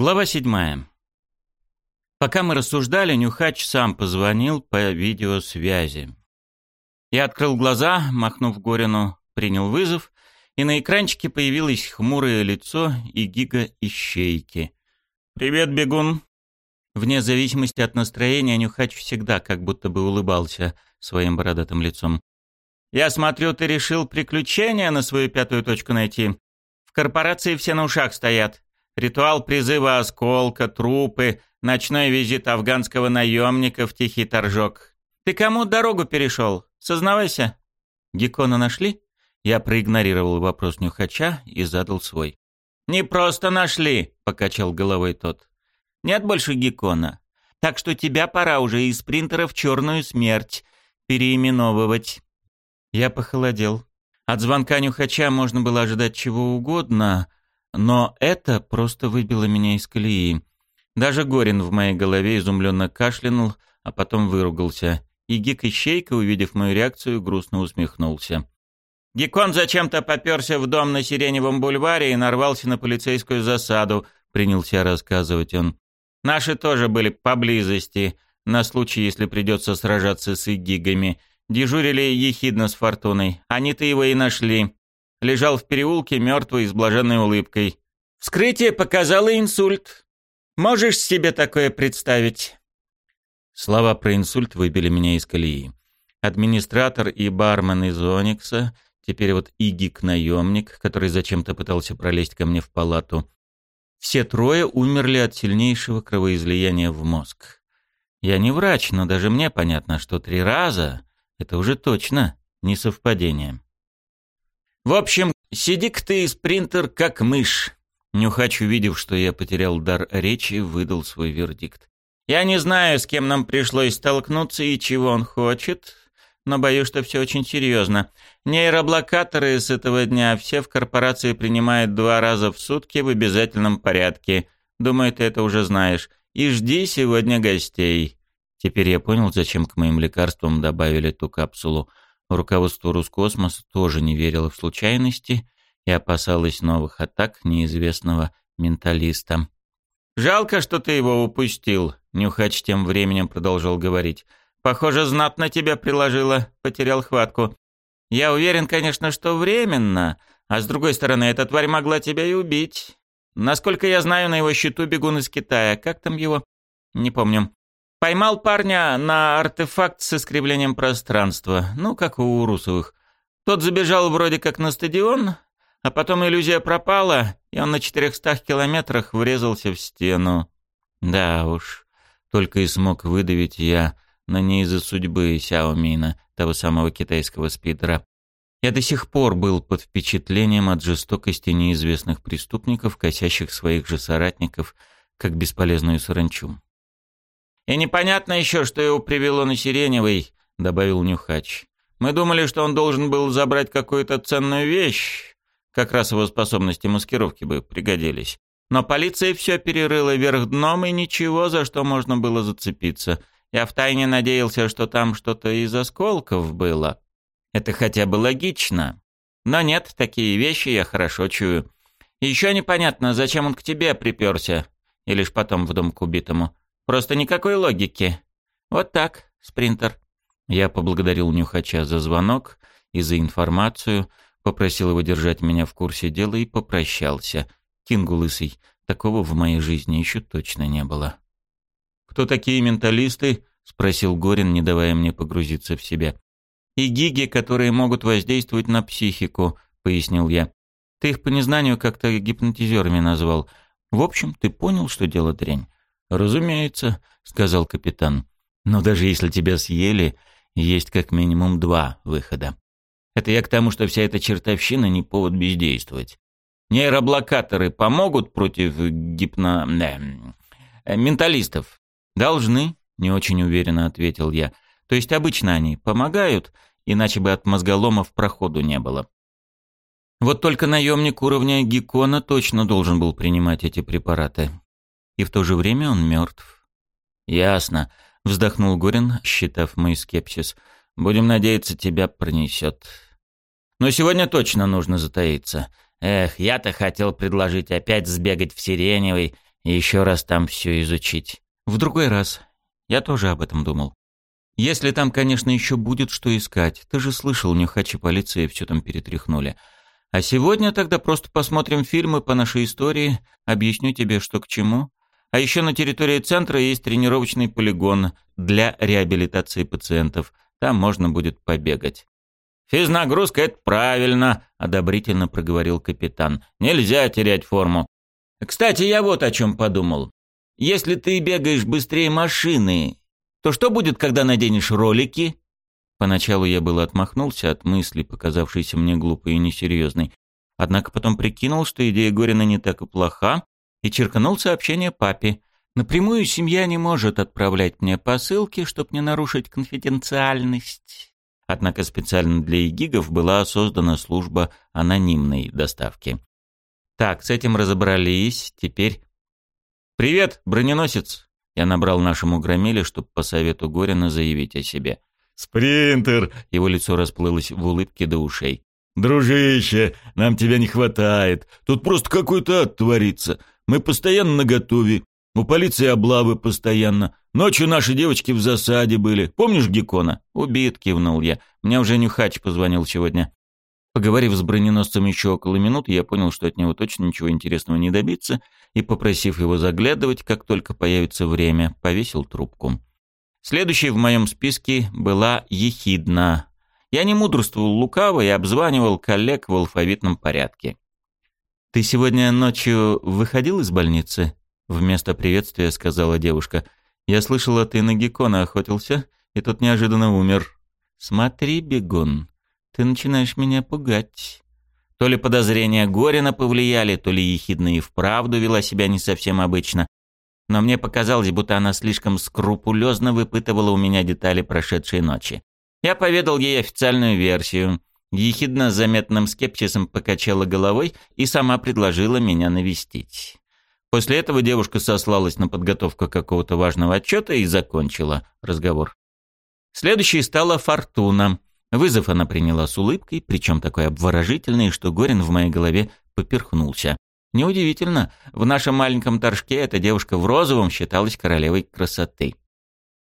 Глава седьмая. Пока мы рассуждали, Нюхач сам позвонил по видеосвязи. Я открыл глаза, махнув Горину, принял вызов, и на экранчике появилось хмурое лицо и гига-ищейки. «Привет, бегун!» Вне зависимости от настроения, Нюхач всегда как будто бы улыбался своим бородатым лицом. «Я смотрю, ты решил приключения на свою пятую точку найти. В корпорации все на ушах стоят. Ритуал призыва осколка, трупы, ночной визит афганского наемника в тихий торжок. Ты кому дорогу перешел? Сознавайся. Геккона нашли? Я проигнорировал вопрос Нюхача и задал свой. «Не просто нашли», — покачал головой тот. «Нет больше Геккона. Так что тебя пора уже из принтера в черную смерть переименовывать». Я похолодел. От звонка Нюхача можно было ожидать чего угодно, но это просто выбило меня из колеи. Даже Горин в моей голове изумленно кашлянул, а потом выругался. И Гик Ищейка, увидев мою реакцию, грустно усмехнулся. «Гекон зачем-то поперся в дом на Сиреневом бульваре и нарвался на полицейскую засаду», — принялся рассказывать он. «Наши тоже были поблизости, на случай, если придется сражаться с игигами. Дежурили ехидно с Фортуной. Они-то его и нашли лежал в переулке мертвый с блаженной улыбкой. Вскрытие показало инсульт. Можешь себе такое представить? Слова про инсульт выбили меня из колеи. Администратор и бармен из Оникса, теперь вот Игик-наемник, который зачем-то пытался пролезть ко мне в палату. Все трое умерли от сильнейшего кровоизлияния в мозг. Я не врач, но даже мне понятно, что три раза — это уже точно не совпадение. В общем, сиди-ка ты, спринтер, как мышь. Нюхач, увидев, что я потерял дар речи, выдал свой вердикт. Я не знаю, с кем нам пришлось столкнуться и чего он хочет, но боюсь, что все очень серьезно. Нейроблокаторы с этого дня все в корпорации принимают два раза в сутки в обязательном порядке. Думаю, ты это уже знаешь. И жди сегодня гостей. Теперь я понял, зачем к моим лекарствам добавили ту капсулу. Руководство Роскосмоса тоже не верило в случайности и опасалось новых атак неизвестного менталиста. «Жалко, что ты его упустил», — Нюхач тем временем продолжал говорить. «Похоже, знатно тебя приложило, потерял хватку. Я уверен, конечно, что временно, а с другой стороны, эта тварь могла тебя и убить. Насколько я знаю, на его счету бегун из Китая. Как там его? Не помню. Поймал парня на артефакт с искривлением пространства, ну, как у Урусовых. Тот забежал вроде как на стадион, а потом иллюзия пропала, и он на четырехстах километрах врезался в стену. Да уж, только и смог выдавить я, но не из-за судьбы Сяомина, того самого китайского спидера. Я до сих пор был под впечатлением от жестокости неизвестных преступников, косящих своих же соратников, как бесполезную саранчу. «И непонятно еще, что его привело на Сиреневый», — добавил Нюхач. «Мы думали, что он должен был забрать какую-то ценную вещь. Как раз его способности маскировки бы пригодились. Но полиция все перерыла вверх дном, и ничего, за что можно было зацепиться. Я втайне надеялся, что там что-то из осколков было. Это хотя бы логично. Но нет, такие вещи я хорошо чую. еще непонятно, зачем он к тебе приперся. И лишь потом в дом к убитому. Просто никакой логики. Вот так, спринтер. Я поблагодарил Нюхача за звонок и за информацию, попросил его держать меня в курсе дела и попрощался. Кингу лысый, такого в моей жизни еще точно не было. «Кто такие менталисты?» — спросил Горин, не давая мне погрузиться в себя. «И гиги, которые могут воздействовать на психику», — пояснил я. «Ты их по незнанию как-то гипнотизерами назвал. В общем, ты понял, что дело дрянь. «Разумеется», — сказал капитан. «Но даже если тебя съели, есть как минимум два выхода. Это я к тому, что вся эта чертовщина не повод бездействовать. Нейроблокаторы помогут против гипно... Э, менталистов?» «Должны», — не очень уверенно ответил я. «То есть обычно они помогают, иначе бы от мозголомов проходу не было». Вот только наемник уровня Геккона точно должен был принимать эти препараты и в то же время он мертв. «Ясно», — вздохнул Горин, считав мой скепсис. «Будем надеяться, тебя пронесет. Но сегодня точно нужно затаиться. Эх, я-то хотел предложить опять сбегать в Сиреневый И еще раз там все изучить. В другой раз. Я тоже об этом думал. Если там, конечно, еще будет что искать. Ты же слышал, нюхачи полиции все там перетряхнули. А сегодня тогда просто посмотрим фильмы по нашей истории, объясню тебе, что к чему. А еще на территории центра есть тренировочный полигон для реабилитации пациентов. Там можно будет побегать. «Физнагрузка — это правильно», — одобрительно проговорил капитан. «Нельзя терять форму. Кстати, я вот о чем подумал. Если ты бегаешь быстрее машины, то что будет, когда наденешь ролики?» Поначалу я был отмахнулся от мысли, показавшейся мне глупой и несерьезной. Однако потом прикинул, что идея Горина не так и плоха, и черканул сообщение папе. Напрямую семья не может отправлять мне посылки, чтобы не нарушить конфиденциальность. Однако специально для игигов была создана служба анонимной доставки. Так, с этим разобрались, теперь... «Привет, броненосец!» Я набрал нашему громиле, чтобы по совету Горина заявить о себе. «Спринтер!» — его лицо расплылось в улыбке до ушей. «Дружище, нам тебя не хватает. Тут просто какой-то ад творится. Мы постоянно наготове. У полиции облавы постоянно. Ночью наши девочки в засаде были. Помнишь Геккона?» «Убит», — кивнул я. «Мне уже Нюхач позвонил сегодня». Поговорив с броненосцем еще около минуты, я понял, что от него точно ничего интересного не добиться, и, попросив его заглядывать, как только появится время, повесил трубку. Следующей в моем списке была Ехидна. Я не мудрствовал лукаво и обзванивал коллег в алфавитном порядке. «Ты сегодня ночью выходил из больницы?» Вместо приветствия сказала девушка. «Я слышала, ты на геккона охотился, и тут неожиданно умер. Смотри, бегун, ты начинаешь меня пугать». То ли подозрения Горина повлияли, то ли ехидна и вправду вела себя не совсем обычно но мне показалось, будто она слишком скрупулезно выпытывала у меня детали прошедшей ночи. Я поведал ей официальную версию. Ехидно с заметным скепсисом покачала головой и сама предложила меня навестить. После этого девушка сослалась на подготовку какого-то важного отчета и закончила разговор. Следующей стала Фортуна. Вызов она приняла с улыбкой, причем такой обворожительной, что Горин в моей голове поперхнулся. Неудивительно, в нашем маленьком торжке эта девушка в розовом считалась королевой красоты.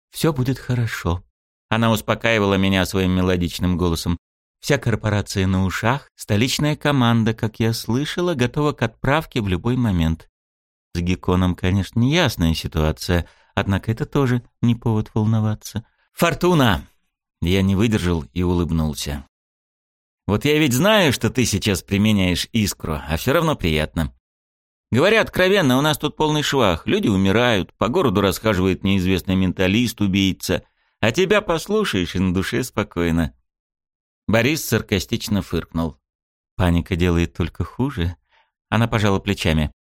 «Все будет хорошо», — она успокаивала меня своим мелодичным голосом. «Вся корпорация на ушах, столичная команда, как я слышала, готова к отправке в любой момент. С Гекконом, конечно, неясная ситуация, однако это тоже не повод волноваться. Фортуна!» Я не выдержал и улыбнулся. Вот я ведь знаю, что ты сейчас применяешь искру, а все равно приятно. Говоря откровенно, у нас тут полный швах. Люди умирают, по городу расхаживает неизвестный менталист-убийца. А тебя послушаешь, и на душе спокойно. Борис саркастично фыркнул. Паника делает только хуже. Она пожала плечами.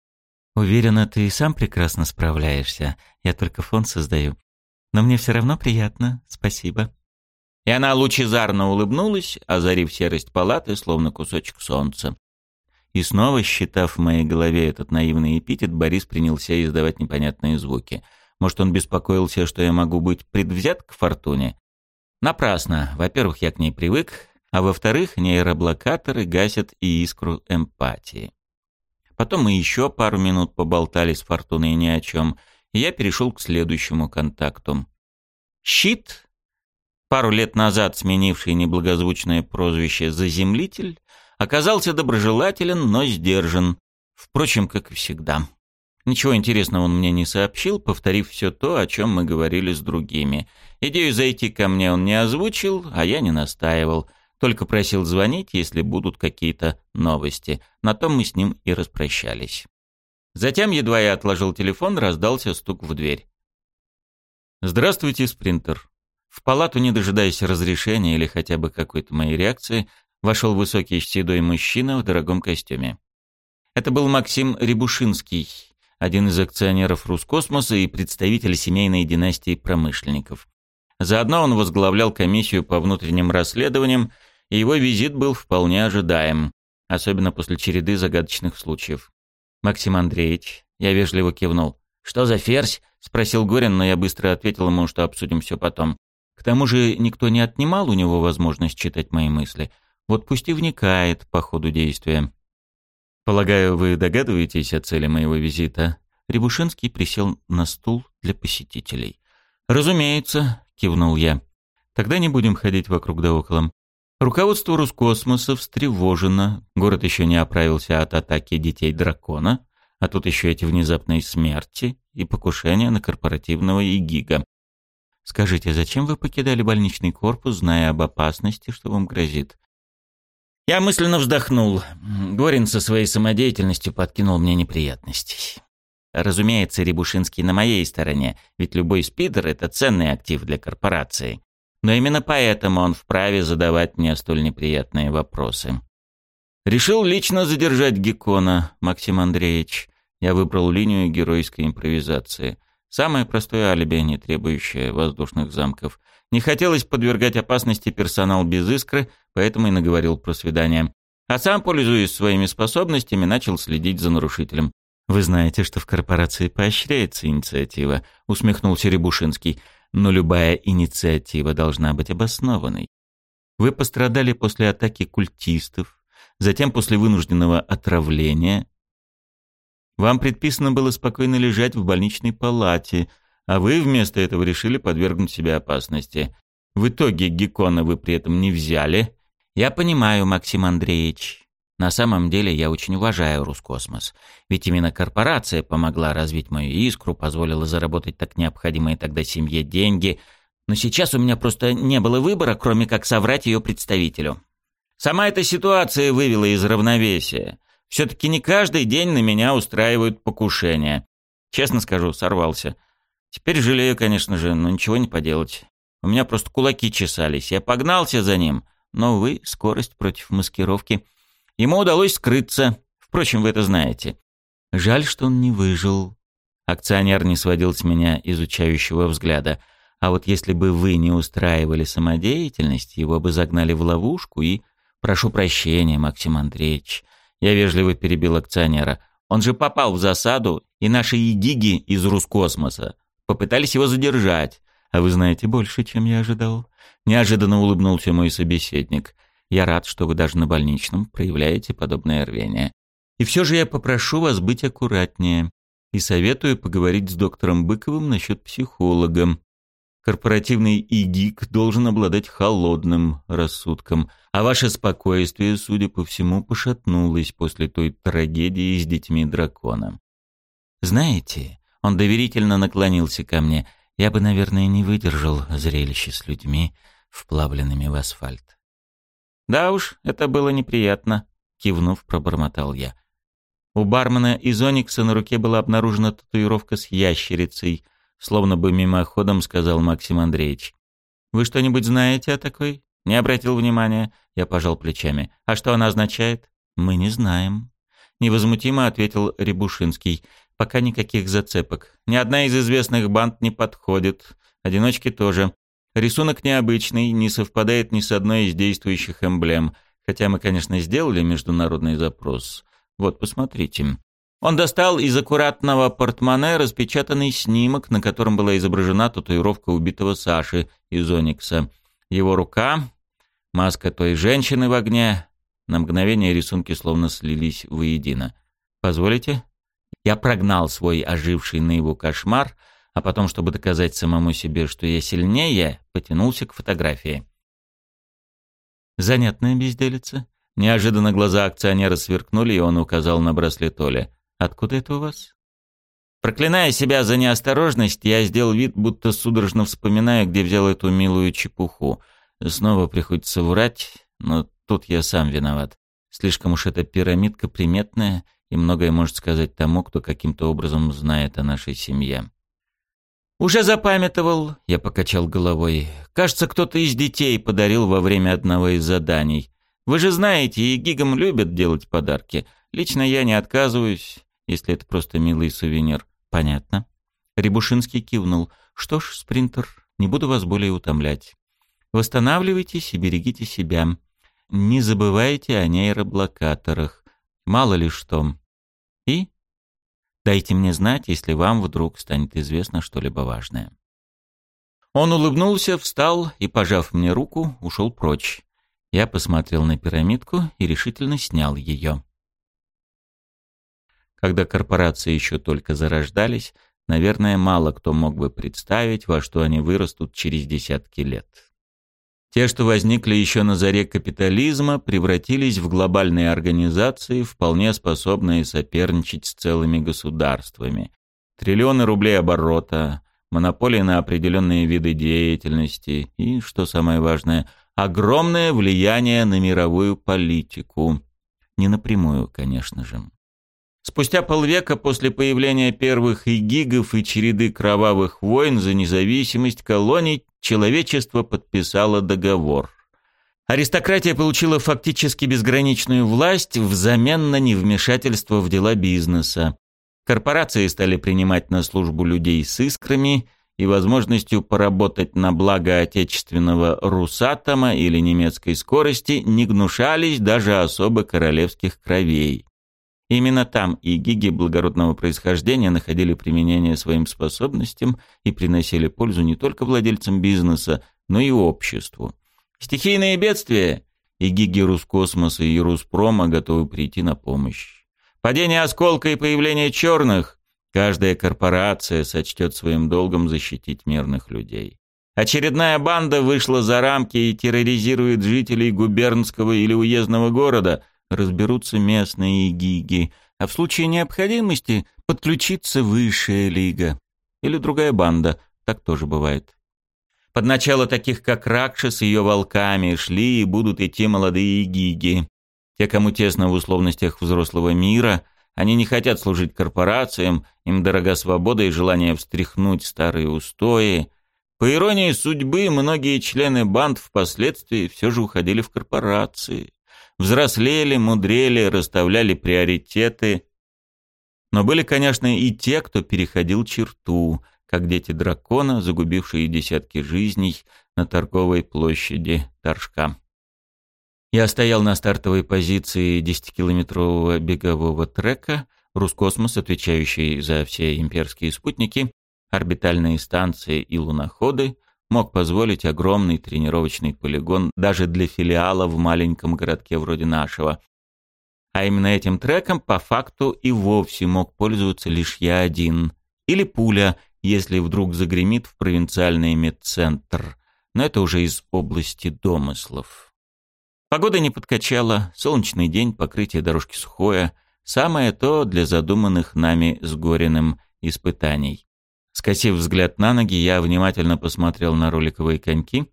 Уверена, ты и сам прекрасно справляешься. Я только фон создаю. Но мне все равно приятно. Спасибо. И она лучезарно улыбнулась, озарив серость палаты, словно кусочек солнца. И снова, считав в моей голове этот наивный эпитет, Борис принялся издавать непонятные звуки. Может, он беспокоился, что я могу быть предвзят к фортуне? Напрасно. Во-первых, я к ней привык, а во-вторых, нейроблокаторы гасят и искру эмпатии. Потом мы еще пару минут поболтали с Фортуной ни о чем, и я перешел к следующему контакту. Щит пару лет назад сменивший неблагозвучное прозвище «Заземлитель», оказался доброжелателен, но сдержан. Впрочем, как и всегда. Ничего интересного он мне не сообщил, повторив все то, о чем мы говорили с другими. Идею зайти ко мне он не озвучил, а я не настаивал. Только просил звонить, если будут какие-то новости. На том мы с ним и распрощались. Затем, едва я отложил телефон, раздался стук в дверь. «Здравствуйте, спринтер», в палату, не дожидаясь разрешения или хотя бы какой-то моей реакции, вошел высокий седой мужчина в дорогом костюме. Это был Максим Рябушинский, один из акционеров Роскосмоса и представитель семейной династии промышленников. Заодно он возглавлял комиссию по внутренним расследованиям, и его визит был вполне ожидаем, особенно после череды загадочных случаев. «Максим Андреевич», я вежливо кивнул. «Что за ферзь?» — спросил Горин, но я быстро ответил ему, что обсудим все потом. К тому же никто не отнимал у него возможность читать мои мысли. Вот пусть и вникает по ходу действия. Полагаю, вы догадываетесь о цели моего визита? Рябушинский присел на стул для посетителей. «Разумеется», — кивнул я. «Тогда не будем ходить вокруг да около. Руководство Роскосмоса встревожено. Город еще не оправился от атаки детей дракона, а тут еще эти внезапные смерти и покушения на корпоративного ИГИГа. Скажите, зачем вы покидали больничный корпус, зная об опасности, что вам грозит? Я мысленно вздохнул. Горин со своей самодеятельностью подкинул мне неприятностей. Разумеется, Рябушинский на моей стороне, ведь любой спидер — это ценный актив для корпорации. Но именно поэтому он вправе задавать мне столь неприятные вопросы. Решил лично задержать Геккона, Максим Андреевич. Я выбрал линию геройской импровизации. Самое простое алиби, не требующее воздушных замков. Не хотелось подвергать опасности персонал без искры, поэтому и наговорил про свидание. А сам, пользуясь своими способностями, начал следить за нарушителем. «Вы знаете, что в корпорации поощряется инициатива», — усмехнулся Рябушинский. «Но любая инициатива должна быть обоснованной. Вы пострадали после атаки культистов, затем после вынужденного отравления, вам предписано было спокойно лежать в больничной палате, а вы вместо этого решили подвергнуть себя опасности. В итоге Геккона вы при этом не взяли. Я понимаю, Максим Андреевич. На самом деле я очень уважаю Роскосмос. Ведь именно корпорация помогла развить мою искру, позволила заработать так необходимые тогда семье деньги. Но сейчас у меня просто не было выбора, кроме как соврать ее представителю. Сама эта ситуация вывела из равновесия. Все-таки не каждый день на меня устраивают покушения. Честно скажу, сорвался. Теперь жалею, конечно же, но ничего не поделать. У меня просто кулаки чесались. Я погнался за ним, но, увы, скорость против маскировки. Ему удалось скрыться. Впрочем, вы это знаете. Жаль, что он не выжил. Акционер не сводил с меня изучающего взгляда. А вот если бы вы не устраивали самодеятельность, его бы загнали в ловушку и... Прошу прощения, Максим Андреевич. Я вежливо перебил акционера. Он же попал в засаду, и наши идиги из Роскосмоса попытались его задержать. А вы знаете больше, чем я ожидал. Неожиданно улыбнулся мой собеседник. Я рад, что вы даже на больничном проявляете подобное рвение. И все же я попрошу вас быть аккуратнее. И советую поговорить с доктором Быковым насчет психолога. Корпоративный ИГИК должен обладать холодным рассудком, а ваше спокойствие, судя по всему, пошатнулось после той трагедии с детьми дракона. Знаете, он доверительно наклонился ко мне. Я бы, наверное, не выдержал зрелище с людьми, вплавленными в асфальт. Да уж, это было неприятно, кивнув, пробормотал я. У бармена из Оникса на руке была обнаружена татуировка с ящерицей — словно бы мимоходом сказал Максим Андреевич. «Вы что-нибудь знаете о такой?» «Не обратил внимания». Я пожал плечами. «А что она означает?» «Мы не знаем». Невозмутимо ответил Рябушинский. «Пока никаких зацепок. Ни одна из известных банд не подходит. Одиночки тоже. Рисунок необычный, не совпадает ни с одной из действующих эмблем. Хотя мы, конечно, сделали международный запрос. Вот, посмотрите. Он достал из аккуратного портмоне распечатанный снимок, на котором была изображена татуировка убитого Саши из Оникса. Его рука, маска той женщины в огне. На мгновение рисунки словно слились воедино. «Позволите?» Я прогнал свой оживший на его кошмар, а потом, чтобы доказать самому себе, что я сильнее, потянулся к фотографии. Занятная безделица. Неожиданно глаза акционера сверкнули, и он указал на браслет Оли. Откуда это у вас? Проклиная себя за неосторожность, я сделал вид, будто судорожно вспоминаю, где взял эту милую чепуху. Снова приходится врать, но тут я сам виноват. Слишком уж эта пирамидка приметная, и многое может сказать тому, кто каким-то образом знает о нашей семье. «Уже запамятовал», — я покачал головой. «Кажется, кто-то из детей подарил во время одного из заданий. Вы же знаете, и гигам любят делать подарки. Лично я не отказываюсь если это просто милый сувенир. Понятно. Рябушинский кивнул. Что ж, спринтер, не буду вас более утомлять. Восстанавливайтесь и берегите себя. Не забывайте о нейроблокаторах. Мало ли что. И дайте мне знать, если вам вдруг станет известно что-либо важное. Он улыбнулся, встал и, пожав мне руку, ушел прочь. Я посмотрел на пирамидку и решительно снял ее. Когда корпорации еще только зарождались, наверное, мало кто мог бы представить, во что они вырастут через десятки лет. Те, что возникли еще на заре капитализма, превратились в глобальные организации, вполне способные соперничать с целыми государствами. Триллионы рублей оборота, монополии на определенные виды деятельности и, что самое важное, огромное влияние на мировую политику. Не напрямую, конечно же. Спустя полвека после появления первых игигов и череды кровавых войн за независимость колоний человечество подписало договор. Аристократия получила фактически безграничную власть взамен на невмешательство в дела бизнеса. Корпорации стали принимать на службу людей с искрами и возможностью поработать на благо отечественного Русатома или немецкой скорости не гнушались даже особо королевских кровей. Именно там и гиги благородного происхождения находили применение своим способностям и приносили пользу не только владельцам бизнеса, но и обществу. Стихийные бедствия и гиги Рускосмоса и Руспрома готовы прийти на помощь. Падение осколка и появление черных каждая корпорация сочтет своим долгом защитить мирных людей. Очередная банда вышла за рамки и терроризирует жителей губернского или уездного города – разберутся местные гиги, а в случае необходимости подключится высшая лига. Или другая банда, так тоже бывает. Под начало таких, как Ракша с ее волками, шли и будут идти молодые гиги. Те, кому тесно в условностях взрослого мира, они не хотят служить корпорациям, им дорога свобода и желание встряхнуть старые устои. По иронии судьбы, многие члены банд впоследствии все же уходили в корпорации взрослели, мудрели, расставляли приоритеты. Но были, конечно, и те, кто переходил черту, как дети дракона, загубившие десятки жизней на торговой площади Торжка. Я стоял на стартовой позиции 10-километрового бегового трека, Рускосмос, отвечающий за все имперские спутники, орбитальные станции и луноходы, мог позволить огромный тренировочный полигон даже для филиала в маленьком городке вроде нашего. А именно этим треком по факту и вовсе мог пользоваться лишь я один. Или пуля, если вдруг загремит в провинциальный медцентр. Но это уже из области домыслов. Погода не подкачала, солнечный день, покрытие дорожки сухое. Самое то для задуманных нами с Гориным испытаний. Скосив взгляд на ноги, я внимательно посмотрел на роликовые коньки,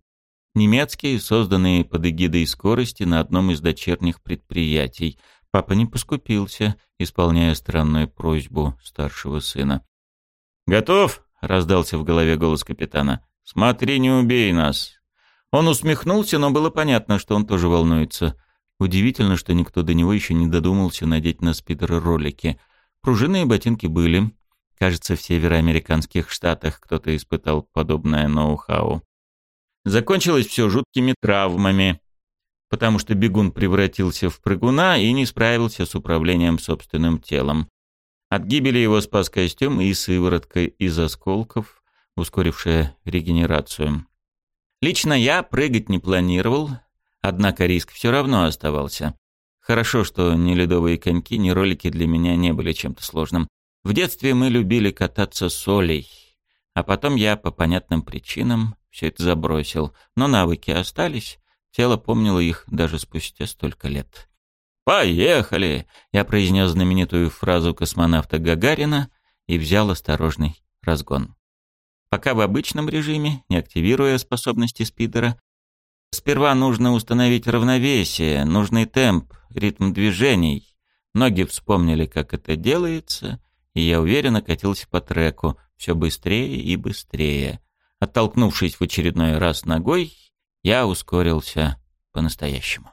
немецкие, созданные под эгидой скорости на одном из дочерних предприятий. Папа не поскупился, исполняя странную просьбу старшего сына. «Готов?» — раздался в голове голос капитана. «Смотри, не убей нас!» Он усмехнулся, но было понятно, что он тоже волнуется. Удивительно, что никто до него еще не додумался надеть на спидеры ролики. Пружинные ботинки были, Кажется, в североамериканских штатах кто-то испытал подобное ноу-хау. Закончилось все жуткими травмами, потому что бегун превратился в прыгуна и не справился с управлением собственным телом. От гибели его спас костюм и сыворотка из осколков, ускорившая регенерацию. Лично я прыгать не планировал, однако риск все равно оставался. Хорошо, что ни ледовые коньки, ни ролики для меня не были чем-то сложным. В детстве мы любили кататься с Олей, а потом я по понятным причинам все это забросил. Но навыки остались, тело помнило их даже спустя столько лет. «Поехали!» — я произнес знаменитую фразу космонавта Гагарина и взял осторожный разгон. Пока в обычном режиме, не активируя способности спидера, сперва нужно установить равновесие, нужный темп, ритм движений. Ноги вспомнили, как это делается — и я уверенно катился по треку, все быстрее и быстрее. Оттолкнувшись в очередной раз ногой, я ускорился по-настоящему.